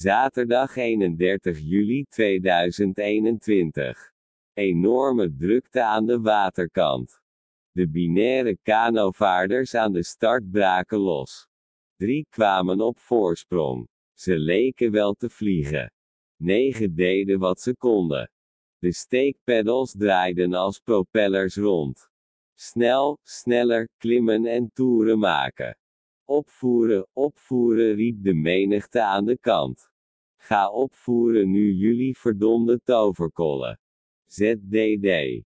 Zaterdag 31 juli 2021. Enorme drukte aan de waterkant. De binaire kanovaarders aan de start braken los. Drie kwamen op voorsprong. Ze leken wel te vliegen. Negen deden wat ze konden. De steekpeddels draaiden als propellers rond. Snel, sneller, klimmen en toeren maken. Opvoeren, opvoeren riep de menigte aan de kant. Ga opvoeren nu jullie verdomde toverkollen. ZDD.